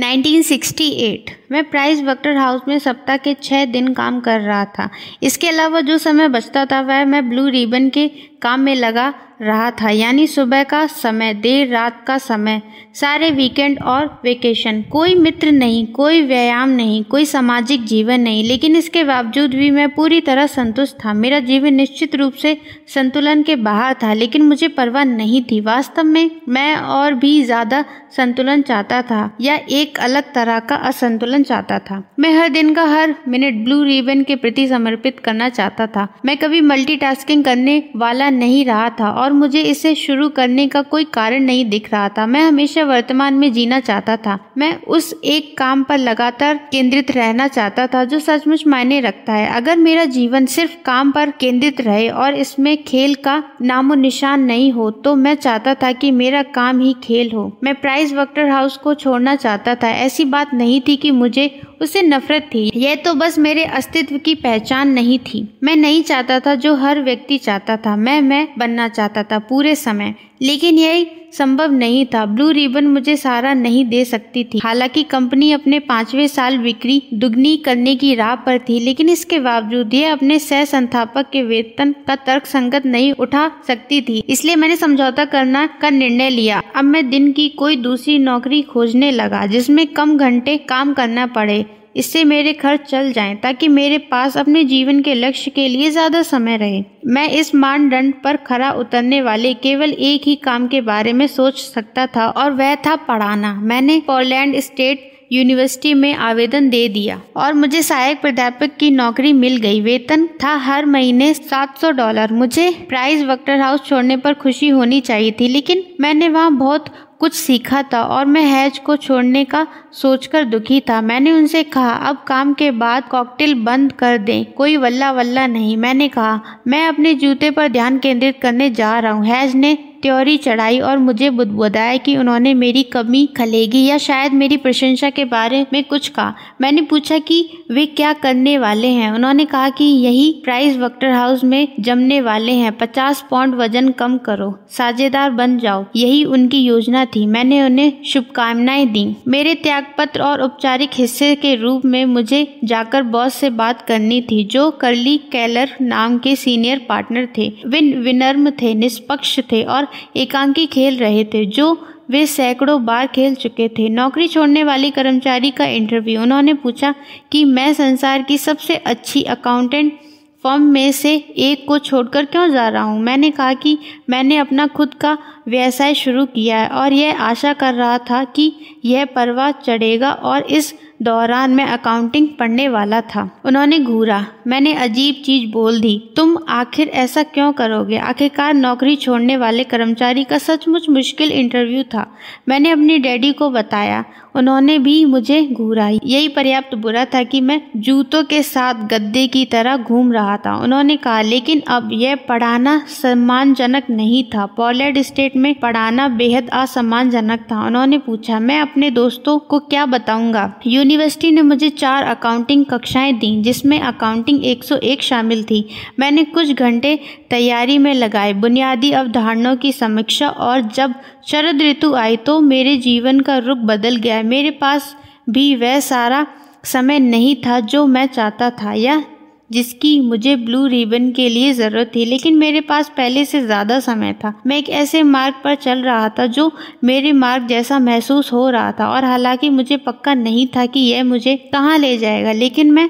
1968 मैं price वक्टर house में सप्ताह के छः दिन काम कर रहा था। इसके अलावा जो समय बचता था, वह मैं ब्लू रिबन के काम में लगा रहा था, यानी सुबह का समय, देर रात का समय, सारे वीकेंड और वेकेशन। कोई मित्र नहीं, कोई व्यायाम नहीं, कोई सामाजिक जीवन नहीं, लेकिन इसके बावजूद भी मैं पूरी तरह संतुष्ट था। मेरा जीवन निश्चित रूप से संतुलन के बाहर था, लेकिन मुझे परवाह नहीं थी। वास्तव में मैं और भी ज़्यादा संतुलन चाहता था, या एक अलग तरह का असंतुलन चाहता था। मैं हर दिन का हर मिनट ब्लू रिबन के प्रति समर्पित करना चाहता था। मैं कभी मल्टीटास्किंग करने वाला नहीं रहा था और मुझे इसे शुरू करने का कोई कारण नहीं दिख रहा था। मैं हमेशा वर्तमान में जीना चाहता था। मैं उस एक काम पर लगातार केंद्रित रहना चाहता था जो सचमुच मायने रखता है। अगर मेरा जीवन सिर्फ़ काम पर केंद्रित रहे और इसमें खेल का नामो निशान नहीं हो तो मैं चाहता था कि मेरा काम ही खेल हो। मैं प्राइज वक्टर हाउस को छोड़ना चाहता था। ऐसी बात नहीं थी कि मुझे मुझे उसे नफरत थी। यह तो बस मेरे अस्तित्व की पहचान नहीं थी। मैं नहीं चाहता था जो हर व्यक्ति चाहता था। मैं मैं बनना चाहता था पूरे समय। लेकिन यह संभव नहीं था। ब्लू रिबन मुझे सारा नहीं दे सकती थी। हालाँकि कंपनी अपने पाँचवें साल बिक्री दुगनी करने की राह पर थी, लेकिन इसके बावजूद यह अपने सह संस्थापक के वेतन का तर्क संगत नहीं उठा सकती थी। इसलिए मैंने समझौता करना का निर्णय लिया। अब मैं दिन की कोई दूसरी नौकरी खोजने लगा, जिसमें कम घंटे काम करना पड़े। इससे मेरे खर्च चल जाएँ, ताकि मेरे पास अपने जीवन के लक्ष्य के लिए ज़्यादा समय रहे। मैं इस मानदंड पर खरा उतरने वाले केवल एक ही काम के बारे में सोच सकता था, और वह था पढ़ाना। मैंने पोलैंड स्टेट यूनिवर्सिटी में आवेदन दे दिया, और मुझे सहायक प्राध्यापक की नौकरी मिल गई। वेतन था हर महीने 700 डॉलर। मुझे प्राइज वक्टर हाउस छोड़ने पर खुशी होनी चाहिए थी, लेकिन मैंने वहाँ बहुत कुछ सीखा था और मैं हैज़ को छोड़ने का सोचकर दुखी था। मैंने उनसे कहा, अब काम के बाद कॉकटेल बंद कर दें। कोई वल्ला वल्ला नहीं। मैंने कहा, मैं अपने जूते पर ध्यान केंद्रित करने जा रहा हूँ। हैज़ ने त्योरी चढ़ाई और मुझे बुदबुदाया कि उन्होंने मेरी कमी खलेगी या शायद मेरी प्रशंसा के बारे में कुछ कहा। मैंने पूछा कि वे क्या करने वाले हैं। उन्होंने कहा कि यही प्राइस वक्टर हाउस में जमने वाले हैं। पचास पाउंड वज़न कम करो। साझेदार बन जाओ। यही उनकी योजना थी। मैंने उन्हें शुभकामनाएँ दी। मेरे त्याग पत्र और औपचारिक हिस्से के रूप में मुझे जाकर बॉस से बात करनी थी, जो करली कैलर नाम के सीनियर पार्टनर थे। विन विनर्म थे, निष्पक्ष थे और एकांकी खेल रहे थे, जो वे सैकड़ों बार खेल चुके थे। नौकरी छोड़ने वाली कर्मचारी का इंटरव्यू उन्होंने पूछा कि मैं संसार की सबसे अच्छी अकाउंटेंट फर्म में से एक को छोड़कर क्यों जा रहा हूँ? मैंने कहा कि मैंने अपना खुद का व्यवसाय शुरू किया है और यह आशा कर रहा था कि यह परवाह चढ़ेगा और इस दौरान मैं अकाउंटिंग पढ़ने वाला था। उन्होंने घूरा। मैंने अजीब चीज़ बोल दी, तुम आखिर ऐसा क्यों करोगे? आखिरकार नौकरी छोड़ने वाले कर्मचारी का सचमुच मुश्किल इंटरव्यू था। मैंने अपने डैडी को बताया। उन्होंने भी मुझे घूरा यही पर्याप्त बुरा था कि मैं जूतों के साथ गद्दे की तरह घूम रहा था। उन्होंने कहा, लेकिन अब यह पढ़ाना सम्मानजनक नहीं था। पॉलेड स्टेट में पढ़ाना बेहद असम्मानजनक था। उन्होंने पूछा, मैं अपने दोस्तों को क्या बताऊँगा? यूनिवर्सिटी ने मुझे चार अकाउंटिंग कक्षाएँ दी, जिसमें अकाउंटिंग 101 शामिल थी। मैंने कुछ घंटे तैयारी में लगाए। बुनियादी अवधारणाओं की समीक्षा और जब शरद ऋतु आई तो मेरे जीवन का रुख बदल गया मेरे पास भी वह सारा समय नहीं था जो मैं चाहता था, या जिसकी मुझे ब्लू रिबन के लिए ज़रूरत थी। लेकिन मेरे पास पहले से ज़्यादा समय था। मैं एक ऐसे मार्ग पर चल रहा था जो मेरे मार्ग जैसा महसूस हो रहा था, और हालाँकि मुझे पक्का नहीं था कि यह मुझे कहाँ ले जाएगा। लेकिन मैं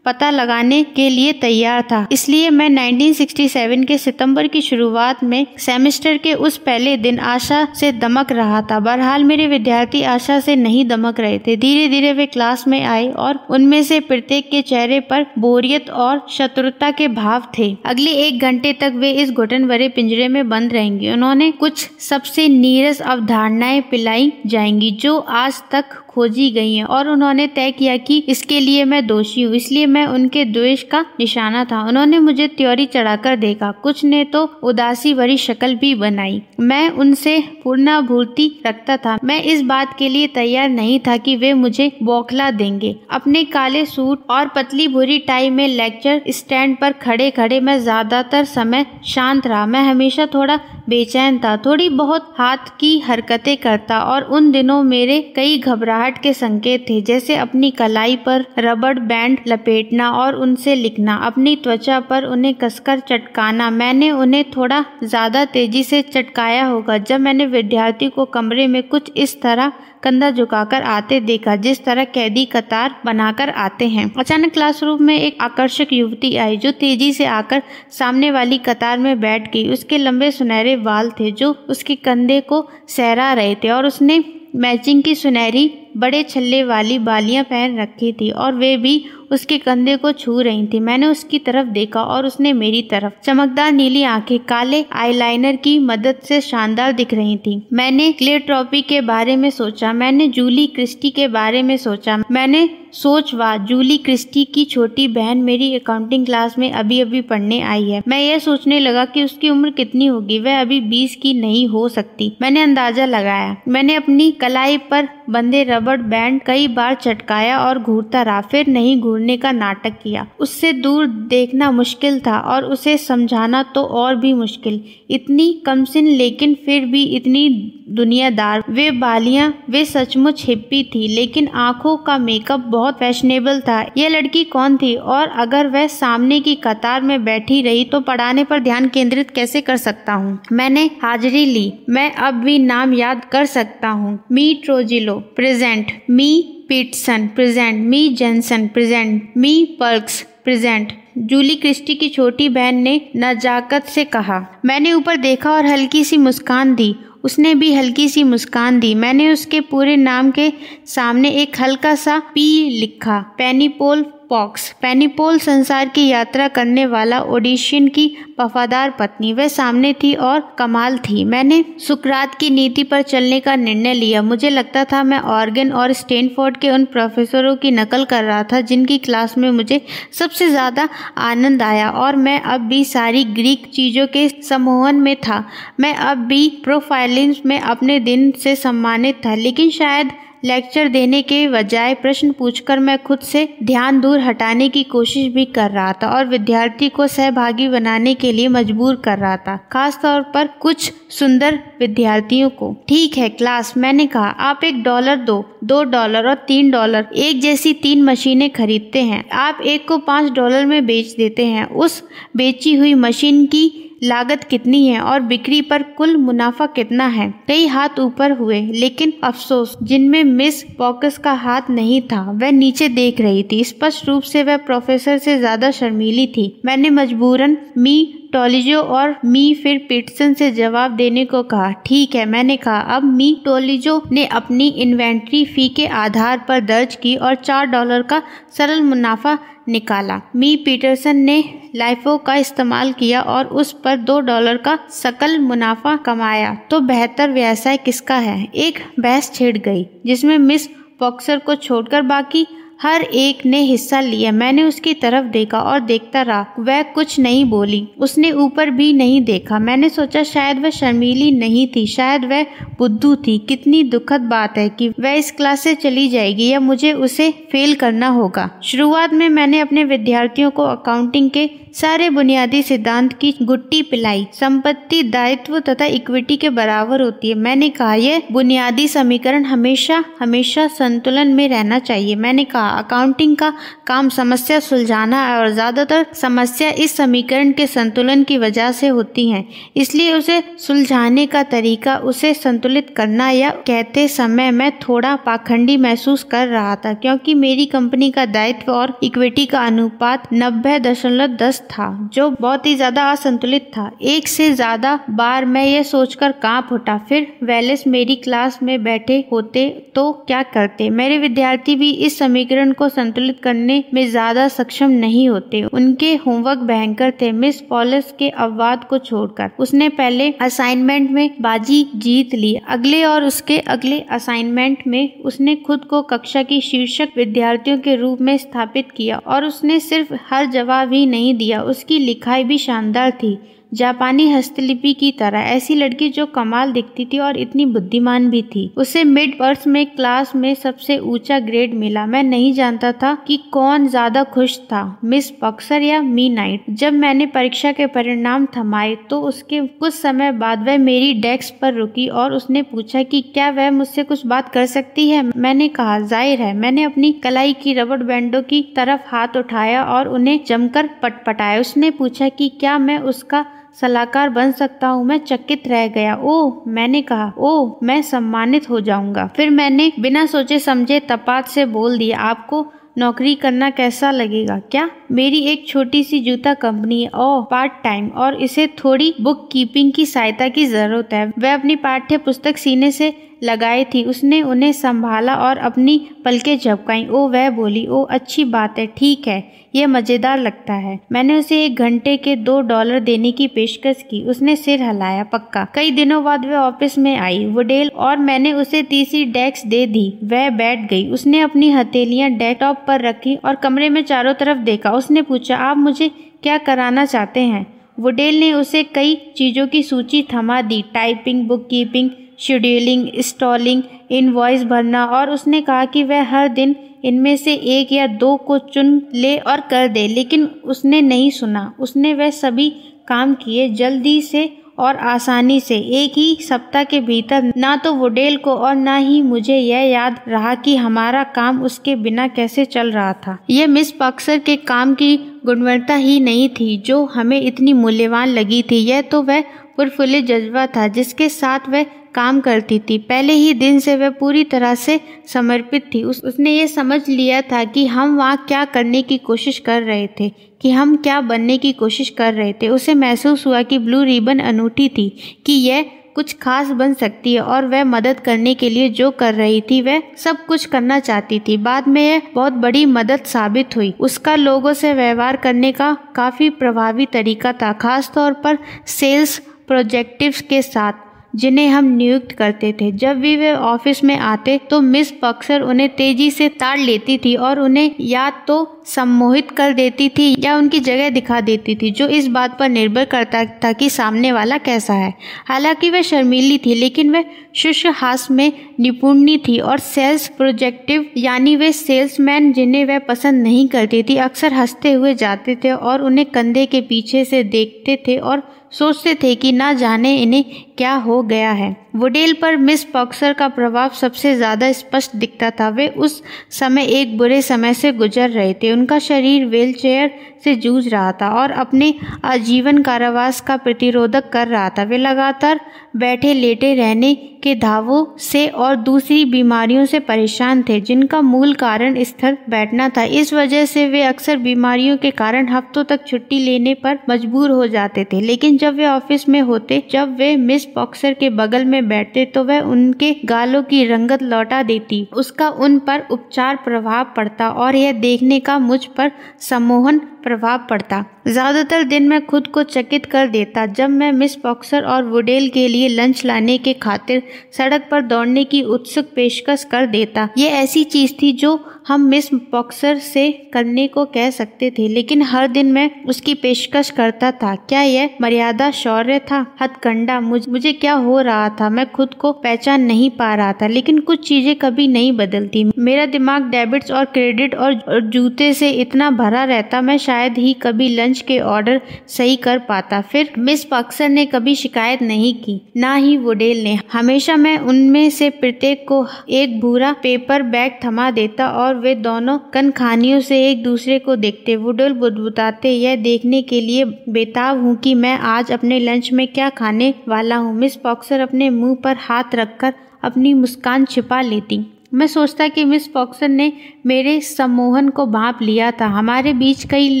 पता लगाने के लिए तैयार था। इसलिए मैं 1967 के सितंबर की शुरुआत में सेमेस्टर के उस पहले दिन आशा से दमक रहा था। बहरहाल, मेरे विद्यार्थी आशा से नहीं दमक रहे थे। धीरे धीरे वे क्लास में आए और उनमें से प्रत्येक के चेहरे पर बोरियत और शत्रुता के भाव थे। अगले एक घंटे तक वे इस घुटन भरे पिंजरे में बंद रहेंगे। उन्होंने कुछ सबसे नीरस अवधारणाएँ पिलाई जाएँगी, जो आज तक खोजी गई हैं और उन्होंने तय किया कि इसके लिए मैं दोषी हूँ, इसलिए मैं उनके द्वेष का निशाना था। उन्होंने मुझे त्योरी चढ़ाकर देखा। कुछ ने तो उदासी भरी शक्ल भी बनाई। मैं उनसे पूर्णाभूति रखता था। मैं इस बात के लिए तैयार नहीं था कि वे मुझे बौखला देंगे। अपने काले सूट और पतली भूरी टाई में लेक्चर स्टैंड पर खड़े खड़े मैं ज़्यादातर समय शांत रहा। मैं हमेशा थोड़ा बेचैन था। थोड़ी बहुत हाथ की हरकतें करता और उन दिनों मेरे कई घबराहट के संकेत थे, जैसे अपनी कलाई पर रबड़ बैंड लपेटना और उनसे लिखना, अपनी त्वचा पर उन्हें कसकर चटकाना। मैंने उन्हें थोड़ा ज़्यादा तेज़ी से चटकाया होगा, जब मैंने विद्यार्थी को कमरे में कुछ इस तरह कंधा झुकाकर आते देखा, जिस तरह कैदी कतार बनाकर आते हैं। अचानक क्लासरूम में एक आकर्षक युवती आई, जो तेज़ी से आकर सामने वाली कतार में बैठ गई। उसके लंबे सुनहरे बाल थे, जो उसके कंधे को सहरा रहे थे और उसने मैचिंग की सुनहरी बड़े छल्ले वाली बालियाँ पहन रखी थी और वे भी उसके कंधे को छू रही थी। मैंने उसकी तरफ़ देखा और उसने मेरी तरफ़। चमकदार नीली आँखें, काले आईलाइनर की मदद से शानदार दिख रही थी। मैंने क्लियर ट्रॉफी के बारे में सोचा, मैंने जूली क्रिस्टी के बारे में सोचा, मैंने सोच वाह, जूली क्रिस्टी की छोटी बहन मेरी अकाउंटिंग क्लास में अभी अभी पढ़ने आई है। मैं यह सोचने लगा कि उसकी उम्र कितनी होगी, वह अभी बीस की नहीं हो सकती। मैंने अंदाज़ा लगाया। मैंने अपनी कलाई पर बंदे रबड़ बैंड कई बार चटकाया और घूरता रहा, फिर नहीं घूरने का नाटक किया। उससे दूर देखना मुश्किल था और उसे समझाना तो और भी मुश्किल। इतनी कमसिन लेकिन फिर भी इतनी दुनियादार। वे बालियाँ, वे सचमुच हिप्पी थी, लेकिन आँखों का मेकअप बहुत फैशनेबल था। यह लड़की कौन थी? और अगर वह सामने की कतार में बैठी रही तो पढ़ाने पर ध्यान केंद्रित कैसे कर सकता हूँ? मैंने हाजिरी ली। मैं अब भी नाम याद कर सकता हूँ। मी ट्रोजिलो, प्रेजेंट। मी पीटसन, प्रेजेंट। मी जेंसन प्रेजेंट। मी पर्क्स, प्रेजेंट। जूली क्रिस्टी की छोटी बहन ने नजाकत से कहा। मैंने ऊपर देखा और हल्की सी मुस्कान दी। उसने भी हल्की सी मुस्कान दी। मैंने उसके पूरे नाम के सामने एक हल्का सा पी लिखा, पेनीपोल पॉक्स, पेनीपोल संसार की यात्रा करने वाला ओडिशियन की वफादार पत्नी। वह सामने थी और कमाल थी। मैंने सुकरात की नीति पर चलने का निर्णय लिया। मुझे लगता था मैं ऑर्गन और स्टेनफोर्ड के उन प्रोफेसरों की नकल कर रहा था, जिनकी क्लास में मुझे सबसे ज़्यादा आनंद आया और मैं अब भी सारी ग्रीक चीज़ों के समूहन में था। मैं अब भी प्रोफाइलिंग में अपने दिन से सम्मानित था, लेकिन शायद लेक्चर देने के बजाय प्रश्न पूछकर मैं खुद से ध्यान दूर हटाने की कोशिश भी कर रहा था और विद्यार्थी को सहभागी बनाने के लिए मजबूर कर रहा था खास तौर पर कुछ सुंदर विद्यार्थियों को। ठीक है क्लास मैंने कहा, आप एक डॉलर दो दो डॉलर और तीन डॉलर एक जैसी तीन मशीनें खरीदते हैं। आप एक को पाँच डॉलर में बेच देते हैं, उस बेची हुई मशीन की लागत कितनी है और बिक्री पर कुल मुनाफा कितना है? कई हाथ ऊपर हुए, लेकिन अफसोस, जिनमें मिस पॉकस का हाथ नहीं था, वह नीचे देख रही थी। स्पष्ट रूप से वह प्रोफेसर से ज़्यादा शर्मीली थी। मैंने मजबूरन मी टोलिजो और मी फिर पिटसन से जवाब देने को कहा, ठीक है, मैंने कहा। अब मी टोलिजो ने अपनी इन्वेंट्री फ़ी के आधार पर दर्ज की और चार डॉलर का सरल मुनाफा निकाला। मी पीटरसन ने लाइफो का इस्तेमाल किया और उस पर दो डॉलर का सकल मुनाफा कमाया। तो बेहतर व्यवसाय किसका है? एक बहस छिड़ गई, जिसमें मिस बॉक्सर को छोड़कर बाकी हर एक ने हिस्सा लिया। मैंने उसकी तरफ़ देखा और देखता रहा। वह कुछ नहीं बोली। उसने ऊपर भी नहीं देखा। मैंने सोचा, शायद वह शर्मीली नहीं थी, शायद वह बुद्धू थी। कितनी दुखद बात है कि वह इस क्लास से चली जाएगी या मुझे उसे फेल करना होगा। शुरुआत में मैंने अपने विद्यार्थियों को अकाउंटिंग के सारे बुनियादी सिद्धांत की गुट्टी पिलाई। संपत्ति, दायित्व तथा इक्विटी के बराबर होती है। मैंने कहा यह बुनियादी समीकरण हमेशा हमेशा संतुलन में रहना चाहिए। मैंने कहा अकाउंटिंग का काम समस्या सुलझाना है और ज़्यादातर समस्या इस समीकरण के संतुलन की वजह से होती है। इसलिए उसे सुलझाने का तरीका, उसे संतुलित करना या कहते समय मैं थोड़ा पाखंडी महसूस कर रहा था, क्योंकि मेरी कंपनी का दायित्व और इक्विटी का अनुपात नब्बे दशमलव दस था, जो बहुत ही ज़्यादा असंतुलित था। एक से ज़्यादा बार मैं ये सोचकर काँप उठा, फिर वेलिस मेरी क्लास में बैठे होते तो क्या करते? मेरे विद्यार्थी भी इस समीकरण को संतुलित करने में ज़्यादा सक्षम नहीं होते। उनके होमवर्क भयंकर थे। मिस पॉलिस के अपवाद को छोड़कर उसने पहले असाइनमेंट में बाजी जीत ली। अगले और उसके अगले असाइनमेंट में उसने खुद को कक्षा की शीर्षक विद्यार्थियों के रूप में स्थापित किया और उसने सिर्फ़ हर जवाब ही नहीं दिया। उसकी लिखाई भी शानदार थी। जापानी हस्तलिपि की तरह, ऐसी लड़की जो कमाल दिखती थी और इतनी बुद्धिमान भी थी। उसे मिड पर्स में क्लास में सबसे ऊँचा ग्रेड मिला। मैं नहीं जानता था कि कौन ज़्यादा खुश था, मिस पक्सर या मी नाइट। जब मैंने परीक्षा के परिणाम थमाए तो उसके कुछ समय बाद वह मेरी डेस्क पर रुकी और उसने पूछा कि क्या वह मुझसे कुछ बात कर सकती है? मैंने कहा, ज़ाहिर है। मैंने अपनी कलाई की रबड़ बैंडों की तरफ़ हाथ उठाया और उन्हें जमकर पटपटाया। उसने पूछा कि क्या मैं उसका सलाहकार बन सकता हूँ, मैं चकित रह गया। ओ, मैंने कहा, ओ, मैं सम्मानित हो जाऊँगा। फिर मैंने बिना सोचे समझे तपात से बोल दिया, आपको नौकरी करना कैसा लगेगा? क्या? मेरी एक छोटी सी जूता कंपनी है, ओ पार्ट टाइम और इसे थोड़ी बुक कीपिंग की सहायता की ज़रूरत है। वह अपनी पाठ्य पुस्तक सीने से लगाई थी। उसने उन्हें संभाला और अपनी पलके झपकाई। ओ, वह बोली, ओ, अच्छी बात है, ठीक है यह मज़ेदार लगता है। मैंने उसे एक घंटे के दो डॉलर देने की पेशकश की। उसने सिर हिलाया, पक्का। कई दिनों बाद वह ऑफ़िस में आई, वुडेल, और मैंने उसे तीसरी डेस्क दे दी। वह बैठ गई। उसने अपनी हथेलियाँ डेस्कटॉप पर रखी और कमरे में चारों तरफ़ देखा। उसने पूछा, आप मुझे क्या कराना चाहते हैं? वुडेल ने उसे कई चीज़ों की सूची थमा दी। Typing bookkeeping scheduling stalling invoice भरना और उसने कहा कि वह हर दिन इनमें से एक या दो को चुन ले और कर दे, लेकिन उसने नहीं सुना। उसने वह सभी काम किए जल्दी से और आसानी से। एक ही सप्ताह के भीतर ना तो वुडेल को और ना ही मुझे यह याद रहा कि हमारा काम उसके बिना कैसे चल रहा था। यह मिस पक्सर के काम की गुणवत्ता ही नहीं थी, जो हमें इतनी मूल्यवान लगी थी। यह तो वह पुरफुल्लित जज्बा था जिसके साथ वह काम करती थी। पहले ही दिन से वह पूरी तरह से समर्पित थी। उस, उसने ये समझ लिया था कि हम वहाँ क्या करने की कोशिश कर रहे थे कि हम क्या बनने की कोशिश कर रहे थे। उसे महसूस हुआ कि ब्लू रिबन अनूठी थी कि यह कुछ खास बन सकती है और वह मदद करने के लिए जो कर रही थी वह सब कुछ करना चाहती थी। बाद में यह बहुत बड़ी मदद साबित हुई। उसका लोगों से व्यवहार करने का काफ़ी प्रभावी तरीका था खास तौर पर सेल्स प्रोजेक्टिव्स के साथ, जिन्हें हम नियुक्त करते थे। जब भी वे ऑफ़िस में आते तो मिस पक्सर उन्हें तेज़ी से ताड़ लेती थी और उन्हें या तो सम्मोहित कर देती थी या उनकी जगह दिखा देती थी, जो इस बात पर निर्भर करता था कि सामने वाला कैसा है। हालाँकि वह शर्मीली थी, लेकिन वह शुष्क हास में निपुणी थी और सेल्स प्रोजेक्टिव, यानी वे सेल्समैन जिन्हें वह पसंद नहीं करती थी, अक्सर हँसते हुए जाते थे और उन्हें कंधे के पीछे से देखते थे और सोचते थे कि ना जाने इन्हें क्या हो गया है। वुडेल पर मिस पॉक्सर का प्रभाव सबसे ज़्यादा स्पष्ट दिखता था। वे उस समय एक बुरे समय से गुजर रहे थे। उनका शरीर व्हीलचेयर से जूझ रहा था और अपने आजीवन कारावास का प्रतिरोधक कर रहा था। वे लगातार बैठे, लेटे रहने के धावों से और दूसरी बीमारियों से परेशान थे, जिनका मूल कारण स्थिर बैठना था। इस वजह से वे अक्सर बीमारियों के कारण हफ्तों तक छुट्टी लेने पर मजबूर हो जाते थे। लेकिन जब वे ऑफ़िस में होते, जब वे मिस पॉक्सर के बगल में बैठते तो वह उनके गालों की रंगत लौटा देती। उसका उन पर उपचार प्रभाव पड़ता और यह देखने का मुझ पर सम्मोहन प्रभाव पड़ता। ज़्यादातर दिन मैं खुद को चकित कर देता जब मैं मिस पॉक्सर और वुडेल के लिए लंच लाने के खातिर सड़क पर दौड़ने की उत्सुक पेशकश कर देता। ये ऐसी चीज़ थी जो हम मिस पॉक्सर से करने को कह सकते थे लेकिन हर दिन मैं उसकी पेशकश करता था। क्या यह मर्यादा शौर्य था? हथकंडा मुझ, मुझे क्या हो रहा था? मैं खुद को पहचान नहीं पा रहा था लेकिन कुछ चीज़ें कभी नहीं बदलती। मेरा दिमाग डेबिट्स और क्रेडिट और जूते से इतना भरा रहता मैं शायद ही कभी लंच के ऑर्डर सही कर पाता। फिर मिस पक्सर ने कभी शिकायत नहीं की, ना ही वुडेल ने। हमेशा मैं उनमें से प्रत्येक को एक भूरा पेपर बैग थमा देता और वे दोनों कन खानियों से एक दूसरे को देखते। वुडेल बुदबुदाते यह देखने के लिए बेताब हूँ कि मैं आज अपने लंच में क्या खाने वाला हूँ। मिस पॉक्सर अपने मुँह पर हाथ रखकर अपनी मुस्कान छिपा लेती। मैं सोचता कि मिस पॉक्सन ने मेरे सम्मोहन को भाप लिया था। हमारे बीच कई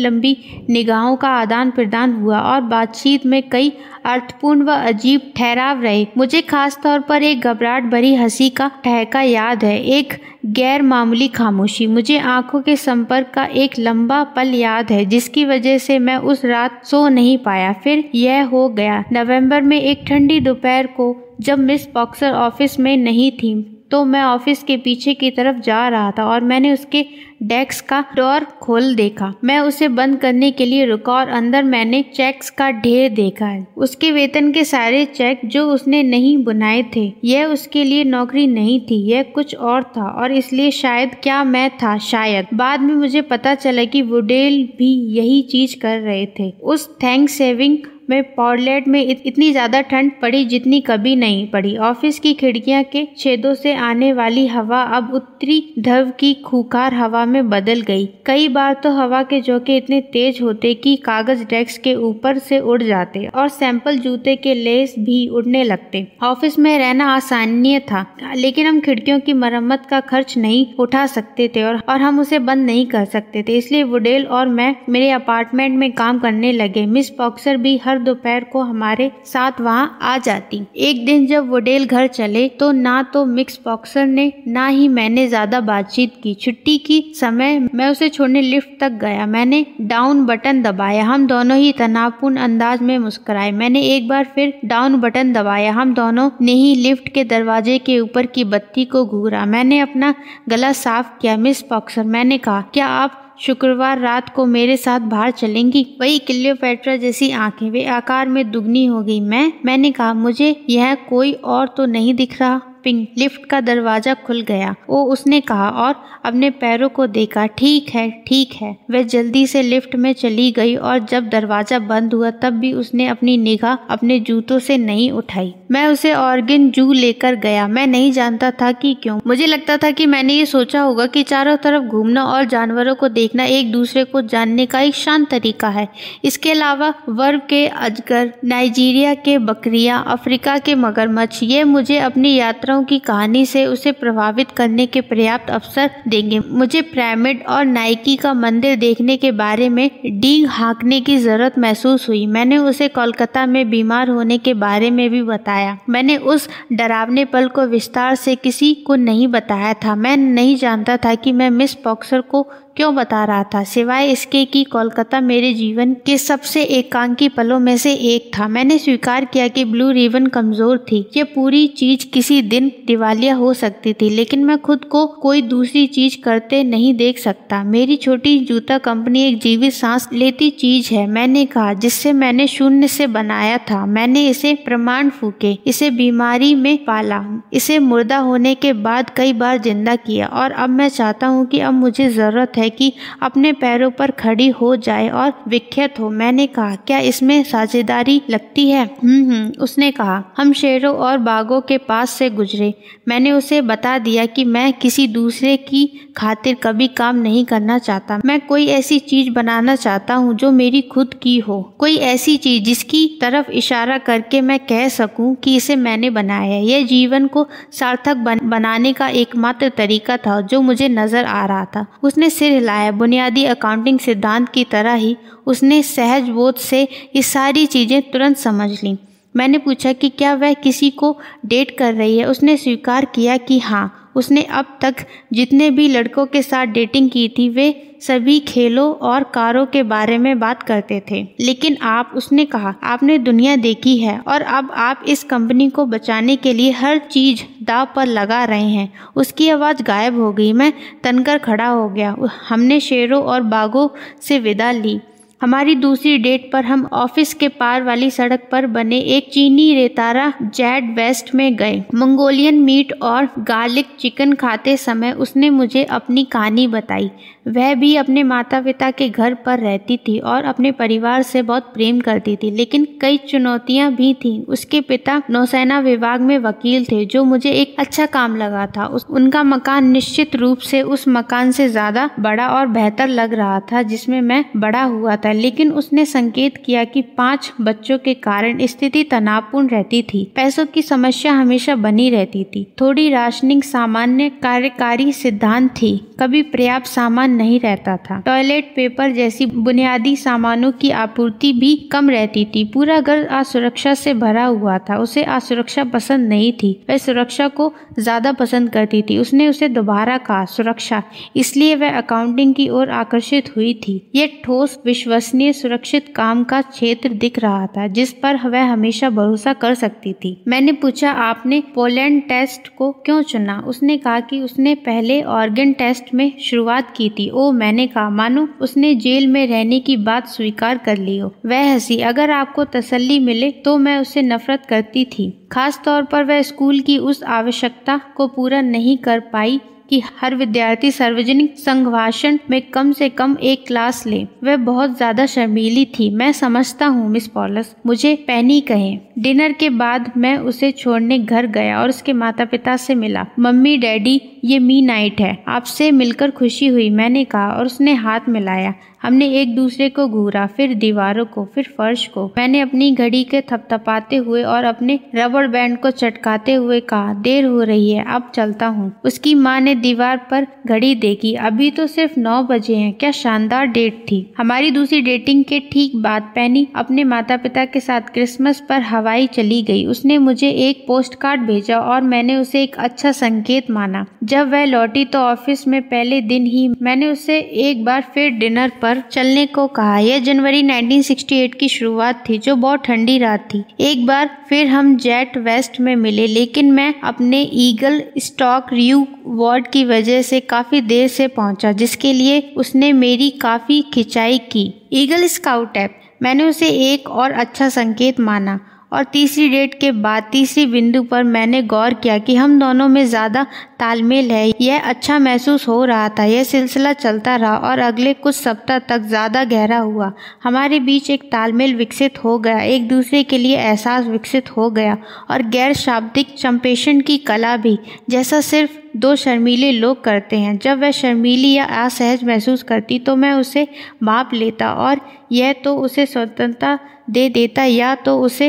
लंबी निगाहों का आदान प्रदान हुआ और बातचीत में कई अर्थपूर्ण व अजीब ठहराव रहे। मुझे खास तौर पर एक घबराहट भरी हँसी का, ठहका याद है। एक गैर मामूली खामोशी। मुझे आँखों के संपर्क का एक लंबा पल याद है, जिसकी वजह से मैं उस रात सो नहीं पाया। फिर यह हो गया। नवंबर में एक ठंडी दोपहर को, जब मिस पॉक्सर ऑफ़िस में नहीं थी। तो मैं ऑफ़िस के पीछे की तरफ़ जा रहा था और मैंने उसके डेस्क का डोर खोल देखा। मैं उसे बंद करने के लिए रुका और अंदर मैंने चेक्स का ढेर देखा है। उसके वेतन के सारे चेक जो उसने नहीं बुनाए थे, यह उसके लिए नौकरी नहीं थी, यह कुछ और था और इसलिए शायद क्या मैं था, शायद। बाद में मुझे पता चला कि वुडेल भी यही चीज़ कर रहे थे। उस थैंक्स सेविंग में पॉर्टलैंड में इत, इतनी ज़्यादा ठंड पड़ी जितनी कभी नहीं पड़ी। ऑफ़िस की खिड़कियाँ के छेदों से आने वाली हवा अब उत्तरी ध्रुव की खूखार हवा में बदल गई। कई बार तो हवा के झोंके इतने तेज होते कि कागज़ डेस्क के ऊपर से उड़ जाते और सैंपल जूते के लेस भी उड़ने लगते। ऑफ़िस में रहना आसानीय था लेकिन हम खिड़कियों की मरम्मत का खर्च नहीं उठा सकते थे और, और हम उसे बंद नहीं कर सकते थे। इसलिए वुडेल और मैं मेरे अपार्टमेंट में काम करने लगे। मिस पॉक्सर भी हर हर दोपहर को हमारे साथ वहाँ आ जाती। एक दिन जब वोडेल घर चले तो ना तो मिक्स बॉक्सर ने, ना ही मैंने ज़्यादा बातचीत की। छुट्टी की समय मैं उसे छोड़ने लिफ्ट तक गया। मैंने डाउन बटन दबाया। हम दोनों ही तनावपूर्ण अंदाज में मुस्कुराए। मैंने एक बार फिर डाउन बटन दबाया। हम दोनों ने ही लिफ्ट के दरवाजे के ऊपर की बत्ती को घूरा। मैंने अपना गला साफ़ किया। मिस बॉक्सर, मैंने कहा, क्या आप शुक्रवार रात को मेरे साथ बाहर चलेंगी। वही क्लियोपेट्रा जैसी आँखें वे आकार में दुगनी हो गई। मैं, मैंने कहा, मुझे यह कोई और तो नहीं दिख रहा। पिंक लिफ्ट का दरवाज़ा खुल गया। वो उसने कहा, और अपने पैरों को देखा, ठीक है ठीक है। वह जल्दी से लिफ्ट में चली गई और जब दरवाज़ा बंद हुआ, तब भी उसने अपनी निगाह अपने जूतों से नहीं उठाई। मैं उसे ऑर्गिन जू लेकर गया। मैं नहीं जानता था कि क्यों। मुझे लगता था कि मैंने ये सोचा होगा कि चारों तरफ़ घूमना और जानवरों को देखना एक दूसरे को जानने का एक शांत तरीका है। इसके अलावा वर्ग के अजगर, नाइजीरिया के बकरिया, अफ्रीका के मगरमच्छ, ये मुझे अपनी यात्राओं की कहानी से उसे प्रभावित करने के पर्याप्त अवसर देंगे। मुझे पिरामिड और नाइकी का मंदिर देखने के बारे में डींग हाँकने की ज़रूरत महसूस हुई। मैंने उसे कोलकाता में बीमार होने के बारे में भी बताया। मैंने उस डरावने पल को विस्तार से किसी को नहीं बताया था। मैं नहीं जानता था कि मैं मिस पॉक्सर को क्यों बता रहा था? सिवाय इसके कि कोलकाता मेरे जीवन के सबसे एकांकी पलों में से एक था। मैंने स्वीकार किया कि ब्लू रिबन कमज़ोर थी। ये पूरी चीज़ किसी दिन दिवालिया हो सकती थी, लेकिन मैं खुद को कोई दूसरी चीज़ करते नहीं देख सकता। मेरी छोटी जूता कंपनी एक जीवित सांस लेती चीज़ है, मैंने कहा, जिससे मैंने शून्य से बनाया था। मैंने इसे प्रमाण फूके, इसे बीमारी में पाला, इसे मुर्दा होने के बाद कई बार ज़िंदा किया, और अब मैं चाहता हूँ कि अब मुझे ज़रूरत है है कि अपने पैरों पर खड़ी हो जाए और विख्यात हो। मैंने कहा क्या इसमें साझेदारी लगती है? हम्म हम्म उसने कहा। हम शेरों और बागों के पास से गुजरे। मैंने उसे बता दिया कि मैं किसी दूसरे की खातिर कभी काम नहीं करना चाहता। मैं कोई ऐसी चीज़ बनाना चाहता हूँ जो मेरी खुद की हो। कोई ऐसी चीज़ जिसकी तरफ़ इशारा करके मैं कह सकूँ कि इसे मैंने बनाया है। यह जीवन को सार्थक बन, बनाने का एकमात्र तरीका था जो मुझे नज़र आ रहा था। उसने सिर हिलाया बुनियादी अकाउंटिंग सिद्धांत की तरह ही उसने सहज बोध से ये सारी चीज़ें तुरंत समझ लीं। मैंने पूछा कि क्या वह किसी को डेट कर रही है? उसने स्वीकार किया कि हाँ उसने अब तक जितने भी लड़कों के साथ डेटिंग की थी, वे सभी खेलों और कारों के बारे में बात करते थे। लेकिन आप, उसने कहा, आपने दुनिया देखी है और अब आप इस कंपनी को बचाने के लिए हर चीज़ दाव पर लगा रहे हैं। उसकी आवाज़ गायब हो गई। मैं तनकर खड़ा हो गया। हमने शेरों और बाघों से विदा ली। हमारी दूसरी डेट पर हम ऑफ़िस के पार वाली सड़क पर बने एक चीनी रेतारा जेड वेस्ट में गए। मंगोलियन मीट और गार्लिक चिकन खाते समय उसने मुझे अपनी कहानी बताई। वह भी अपने माता पिता के घर पर रहती थी और अपने परिवार से बहुत प्रेम करती थी लेकिन कई चुनौतियाँ भी थीं। उसके पिता नौसेना विभाग में वकील थे जो मुझे एक अच्छा काम लगा था। उस, उनका मकान निश्चित रूप से उस मकान से ज़्यादा बड़ा और बेहतर लग रहा था जिसमें मैं बड़ा हुआ था। लेकिन उसने संकेत किया कि पाँच बच्चों के कारण स्थिति तनावपूर्ण रहती थी। पैसों की समस्या हमेशा बनी रहती थी। थोड़ी राशनिंग सामान्य कार्यकारी सिद्धांत थी। कभी पर्याप्त सामान नहीं रहता था। टॉयलेट, पेपर जैसी बुनियादी सामानों की आपूर्ति भी कम रहती थी। पूरा घर असुरक्षा से भरा हुआ था। उसे असुरक्षा पसंद नहीं थी। वह सुरक्षा को ज़्यादा पसंद करती थी। उसने उसे दोबारा कहा, सुरक्षा। इसलिए वह अकाउंटिंग की ओर आकर्षित हुई थी। ये ठोस विश्व विश्वसनीय सुरक्षित काम का क्षेत्र दिख रहा था, जिस पर वह हमेशा भरोसा कर सकती थी। मैंने पूछा, आपने पोलैंड टेस्ट को क्यों चुना? उसने कहा कि उसने पहले ऑर्गन टेस्ट में शुरुआत की थी। ओ, मैंने कहा, मानो उसने जेल में रहने की बात स्वीकार कर ली हो। वह हँसी, अगर आपको तसल्ली मिले तो मैं उससे नफरत करती थी। खास तौर पर वह स्कूल की उस आवश्यकता को पूरा नहीं कर पाई कि हर विद्यार्थी सार्वजनिक संघ भाषण में कम से कम एक क्लास ले। वह बहुत ज़्यादा शर्मीली थी। मैं समझता हूँ, मिस पॉलस। मुझे पैनी कहे। डिनर के बाद मैं उसे छोड़ने घर गया और उसके माता पिता से मिला। मम्मी, डैडी, ये मी नाइट है। आपसे मिलकर खुशी हुई, मैंने कहा और उसने हाथ मिलाया। हमने एक दूसरे को घूरा, फिर दीवारों को, फिर फर्श को। मैंने अपनी घड़ी के थपथपाते हुए और अपने रबड़ बैंड को चटकाते हुए कहा, देर हो रही है, अब चलता हूँ। उसकी माँ ने दीवार पर घड़ी देखी। अभी तो सिर्फ़ नौ बजे हैं, क्या शानदार डेट थी। हमारी दूसरी डेटिंग के ठीक बाद पैनी अपने माता पिता के साथ क्रिसमस पर हवाई चली गई। उसने मुझे एक पोस्ट कार्ड भेजा और मैंने उसे एक अच्छा संकेत माना। जब वह लौटी तो ऑफ़िस में पहले दिन ही मैंने उसे एक बार फिर डिनर पर पर चलने को कहा। यह जनवरी 1968 की शुरुआत थी, जो बहुत ठंडी रात थी। एक बार फिर हम जेट वेस्ट में मिले, लेकिन मैं अपने ईगल स्टॉक रियू वार्ड की वजह से काफ़ी देर से पहुँचा, जिसके लिए उसने मेरी काफ़ी खिंचाई की। Eagle Scout app. मैंने उसे एक और अच्छा संकेत माना, और तीसरी डेट के बाद तीसरी बिंदु पर मैंने गौर किया कि हम दोनों में ज़्यादा तालमेल है। यह अच्छा महसूस हो रहा था। यह सिलसिला चलता रहा और अगले कुछ सप्ताह तक ज़्यादा गहरा हुआ। हमारे बीच एक तालमेल विकसित हो गया। एक दूसरे के लिए एहसास विकसित हो गया और गैर शाब्दिक संप्रेषण की कला भी, जैसा सिर्फ़ दो शर्मीले लोग करते हैं। जब वह शर्मीली या असहज महसूस करती तो मैं उसे माप लेता और यह तो उसे स्वतंत्रता दे देता या तो उसे